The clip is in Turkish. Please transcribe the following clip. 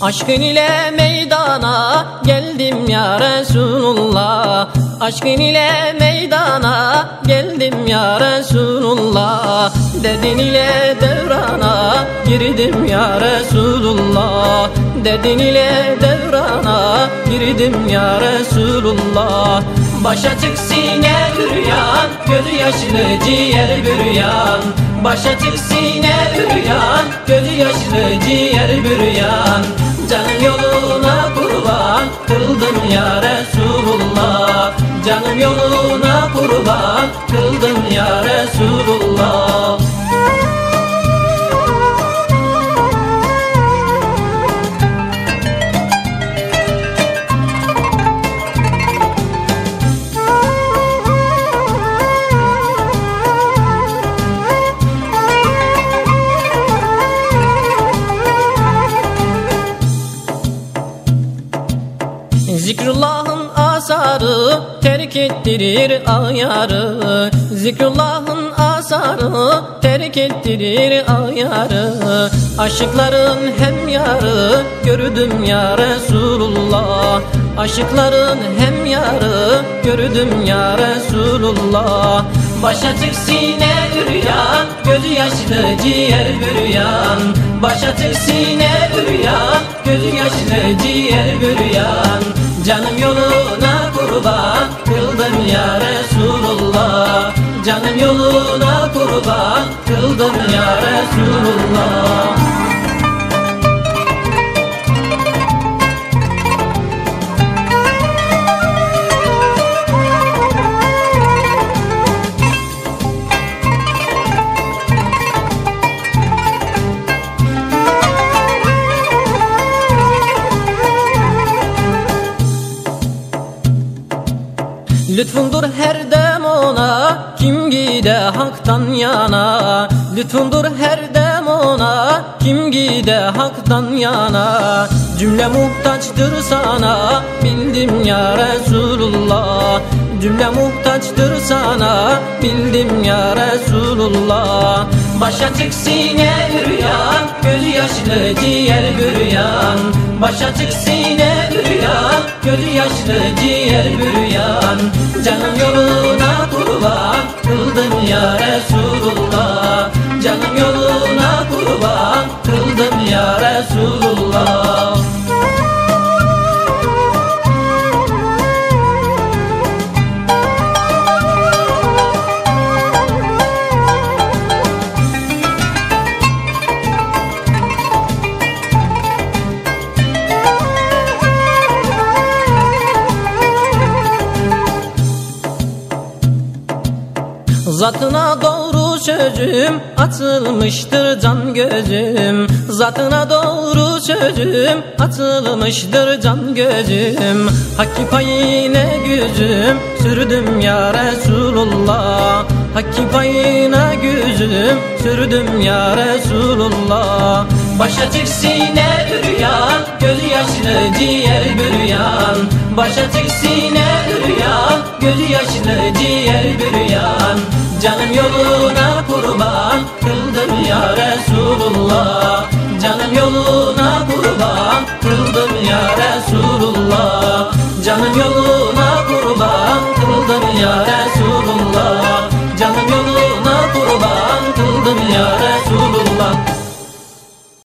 Aşkın ile meydana geldim ya Resulullah. Aşkın ile meydana geldim ya Resulullah. Dedin ile devrana girdim ya Resulullah. Dedin ile devrana girdim ya Resulullah. Başa çık sine üryan Gözü yaşlı ciğer büryan Başa çık sine üryan Gözü yaşlı ciğer büryan. Canım yoluna kurban Kıldım ya Resulullah. Canım yoluna kurban Kıldım ya Resulullah asarı terk ettirir ayarı. Zikrullah'ın asarı terk ettirir ayarı. Aşıkların hem yarı gördüm ya Resulullah. Aşıkların hem yarı gördüm ya Resulullah. Başa çık sine üryan Gözü yaşlı ciğer büryan. Başa çık sine üryan Gözü yaşlı ciğer büryan. Canım yoluna ya Resulullah. Canım yoluna kurban Kıldım ya Resulullah Lütfundur her dem ona kim gide haktan yana? Lütfundur her dem ona kim gide haktan yana? Cümle muhtaçtır sana bildim ya Resulullah. Cümle muhtaçtır sana bildim ya Resulullah. Başa çık sine üryan Gözü yaşlı ciğer büryan. Başa çık üryan Gözü yaşlı ciğer büryan Canım yoluna kurban Kıldım ya Resulullah. Canım yoluna kurban Kıldım ya Resulullah Zatına doğru sözüm atılmıştır can gözüm. Zatına doğru sözüm atılmıştır can gözüm. Hakkı payine güzüm sürdüm ya Resulullah. Hakkı payına güzüm sürdüm ya Resulullah. Başa çık sine üryan Gözü yaşlı ciğer büryan. Başa çık sine üryan Gözü yaşlı ciğer büryan Canım yoluna kurban Kıldım ya Resulullah. Canım yoluna kurban Kıldım ya Resulullah. Canım yoluna kurban Kıldım ya Resulullah